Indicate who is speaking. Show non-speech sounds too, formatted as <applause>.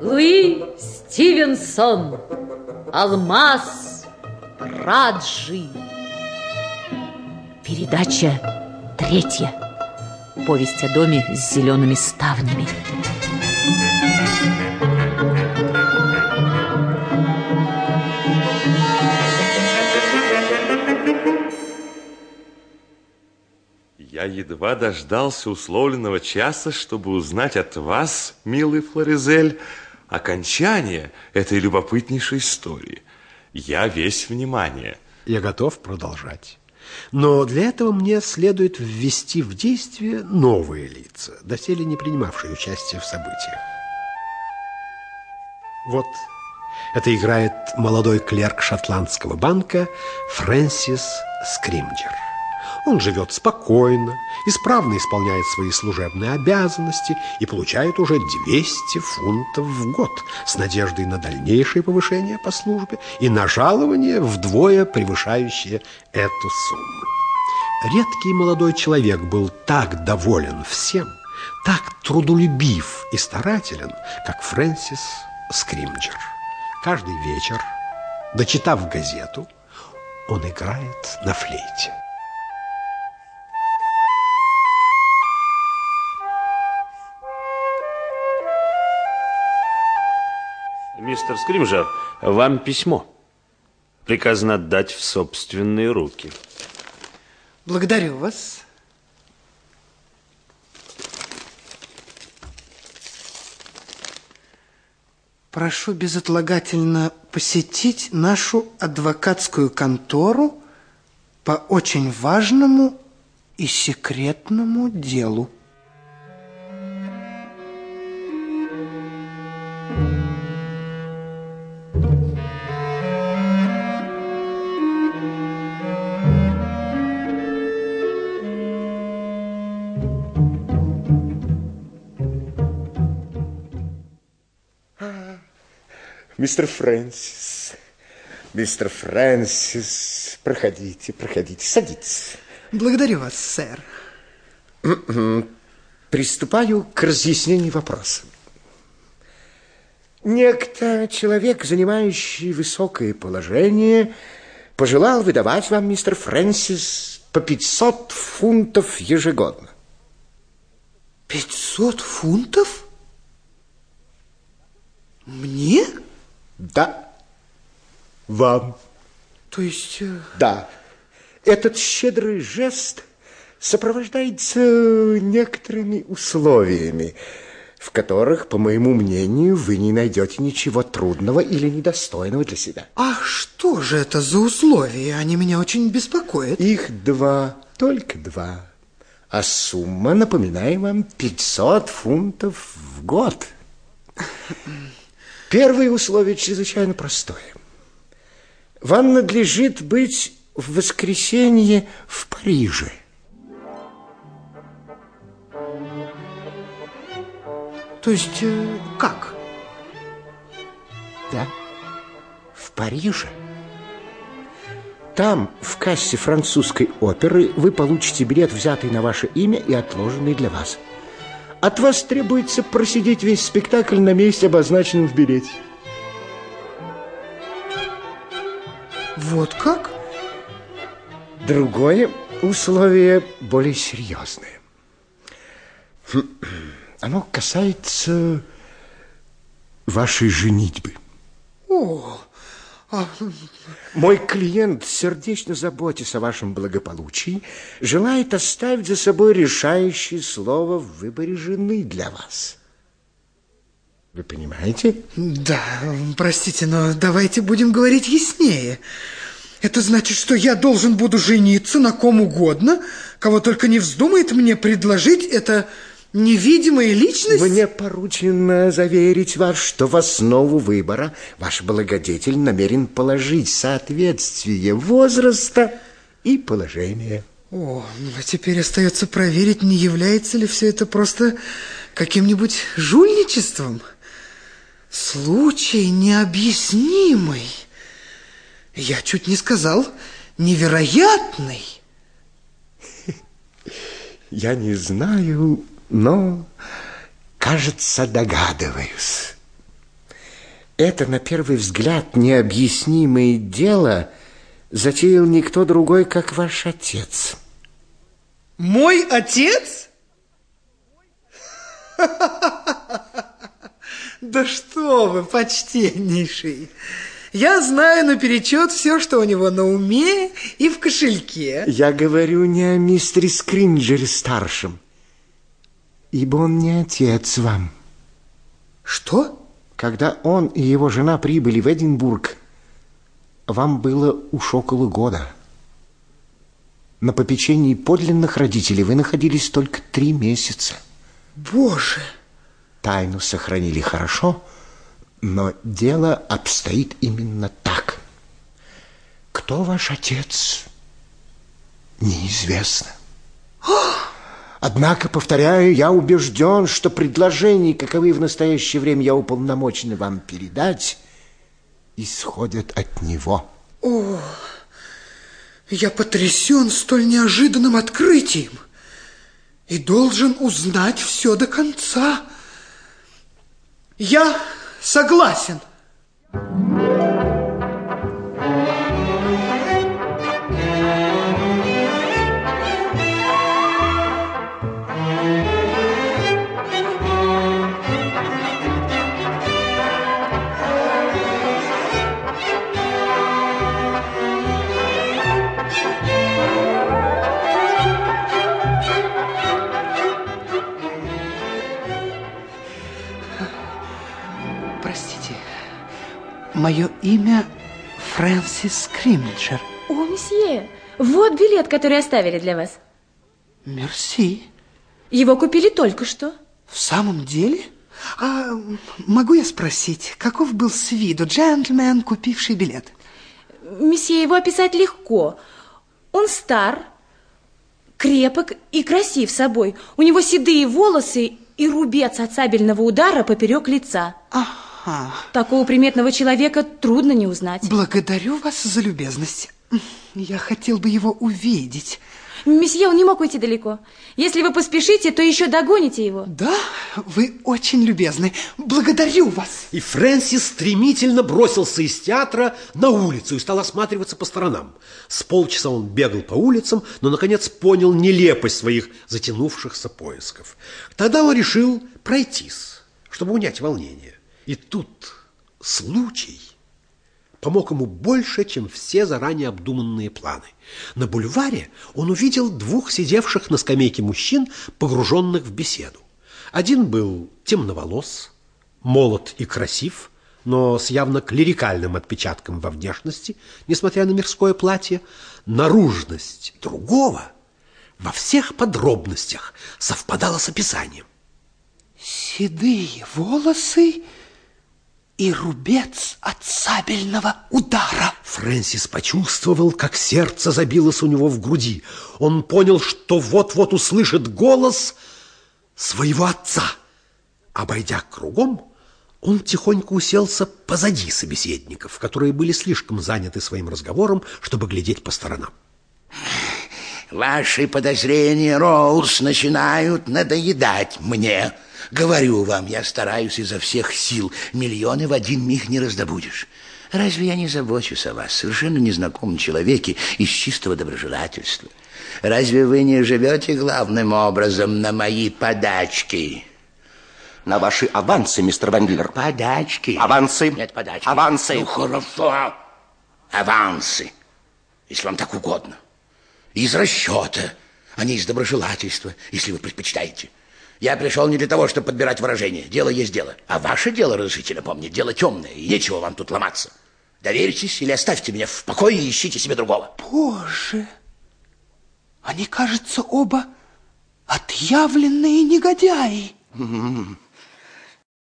Speaker 1: Луи Стивенсон, Алмаз Раджи. Передача третья. Повесть о доме с зелеными ставнями.
Speaker 2: Я едва дождался условленного часа, чтобы узнать от вас, милый Флоризель, окончание этой любопытнейшей истории. Я весь внимание.
Speaker 3: Я готов продолжать. Но для этого мне следует ввести в действие новые лица, доселе не принимавшие участие в событиях. Вот это играет молодой клерк шотландского банка Фрэнсис Скримджер. Он живет спокойно, исправно исполняет свои служебные обязанности и получает уже 200 фунтов в год с надеждой на дальнейшее повышение по службе и на жалование вдвое превышающее эту сумму. Редкий молодой человек был так доволен всем, так трудолюбив и старателен, как Фрэнсис Скримджер. Каждый вечер, дочитав газету, он играет на флейте.
Speaker 4: Мистер Скримжер, вам письмо. Приказано отдать в собственные руки.
Speaker 5: Благодарю вас. Прошу безотлагательно посетить нашу адвокатскую контору по очень важному и секретному делу.
Speaker 6: Мистер Фрэнсис, мистер Фрэнсис, проходите, проходите, садитесь.
Speaker 5: Благодарю вас, сэр.
Speaker 6: Приступаю к разъяснению вопроса. Некто человек, занимающий высокое положение, пожелал выдавать вам, мистер Фрэнсис, по 500 фунтов ежегодно.
Speaker 5: 500 фунтов? Мне?
Speaker 6: Да, вам.
Speaker 5: То есть... э,
Speaker 6: Да, этот щедрый жест сопровождается некоторыми условиями, в которых, по моему мнению, вы не найдете ничего трудного или недостойного для себя.
Speaker 5: А что же это за условия? Они меня очень беспокоят.
Speaker 6: Их два, только два. А сумма, напоминаю вам, 500 фунтов в год. Первое условие чрезвычайно простое. Вам надлежит быть в воскресенье в Париже.
Speaker 5: То есть, э, как?
Speaker 6: Да, в Париже. Там, в кассе французской оперы, вы получите билет, взятый на ваше имя и отложенный для вас. От вас требуется просидеть весь спектакль на месте, обозначенном в билете.
Speaker 5: Вот как?
Speaker 6: Другое условие более серьезное. <clears throat> Оно касается вашей женитьбы.
Speaker 5: О,
Speaker 6: Мой клиент, сердечно заботясь о вашем благополучии, желает оставить за собой решающее слово в выборе жены для вас. Вы понимаете?
Speaker 5: да, простите, но давайте будем говорить яснее. Это значит, что я должен буду жениться на ком угодно, кого только не вздумает мне предложить эта невидимая личность?
Speaker 6: Мне поручено заверить вас, что в основу выбора ваш благодетель намерен положить соответствие возраста и положения.
Speaker 5: О, ну а теперь остается проверить, не является ли все это просто каким-нибудь жульничеством. Случай необъяснимый. Я чуть не сказал невероятный.
Speaker 6: Я не знаю, но, кажется, догадываюсь. Это, на первый взгляд, необъяснимое дело затеял никто другой, как ваш отец.
Speaker 5: Мой отец? <laughs> Да что вы, почтеннейший. Я знаю наперечет все, что у него на уме и в кошельке.
Speaker 6: Я говорю не о мистере Скринджере старшем, ибо он не отец вам.
Speaker 5: Что?
Speaker 6: Когда он и его жена прибыли в Эдинбург, вам было уж около года. На попечении подлинных родителей вы находились только три месяца.
Speaker 5: Боже!
Speaker 6: Тайну сохранили хорошо, но дело обстоит именно так. Кто ваш отец, неизвестно. Однако, повторяю, я убежден, что предложения, каковы в настоящее время я уполномочен вам передать, исходят от него.
Speaker 5: О, я потрясен столь неожиданным открытием и должен узнать все до конца. Я согласен. Мое имя Фрэнсис Кримджер.
Speaker 7: О, месье, вот билет, который оставили для вас.
Speaker 5: Мерси.
Speaker 7: Его купили только что.
Speaker 5: В самом деле? А могу я спросить, каков был с виду джентльмен, купивший билет?
Speaker 7: Месье, его описать легко. Он стар, крепок и красив собой. У него седые волосы и рубец от сабельного удара поперек лица.
Speaker 5: Ага.
Speaker 7: Такого приметного человека трудно не узнать.
Speaker 5: Благодарю вас за любезность. Я хотел бы его увидеть.
Speaker 7: Месье, он не мог уйти далеко. Если вы поспешите, то еще догоните его.
Speaker 5: Да, вы очень любезны. Благодарю вас.
Speaker 3: И Фрэнсис стремительно бросился из театра на улицу и стал осматриваться по сторонам. С полчаса он бегал по улицам, но, наконец, понял нелепость своих затянувшихся поисков. Тогда он решил пройтись, чтобы унять волнение. И тут случай помог ему больше, чем все заранее обдуманные планы. На бульваре он увидел двух сидевших на скамейке мужчин, погруженных в беседу. Один был темноволос, молод и красив, но с явно клерикальным отпечатком во внешности, несмотря на мирское платье. Наружность другого во всех подробностях совпадала с описанием.
Speaker 5: Седые волосы и рубец от сабельного удара.
Speaker 3: Фрэнсис почувствовал, как сердце забилось у него в груди. Он понял, что вот-вот услышит голос своего отца. Обойдя кругом, он тихонько уселся позади собеседников, которые были слишком заняты своим разговором, чтобы глядеть по сторонам.
Speaker 8: Ваши подозрения, Роуз, начинают надоедать мне. Говорю вам, я стараюсь изо всех сил. Миллионы в один миг не раздобудешь. Разве я не забочусь о вас, совершенно незнакомом человеке из чистого доброжелательства? Разве вы не живете главным образом на мои подачки?
Speaker 9: На ваши авансы, мистер Вендлер.
Speaker 8: Подачки?
Speaker 9: Авансы.
Speaker 8: Нет, подачки.
Speaker 9: Авансы.
Speaker 8: Ну, хорошо. Авансы, если вам так угодно. Из расчета, а не из доброжелательства, если вы предпочитаете. Я пришел не для того, чтобы подбирать выражения. Дело есть дело. А ваше дело, разрешите напомнить, дело темное, и нечего вам тут ломаться. Доверьтесь или оставьте меня в покое и ищите себе другого.
Speaker 5: Боже, они, кажется, оба отъявленные негодяи.
Speaker 8: М-м-м.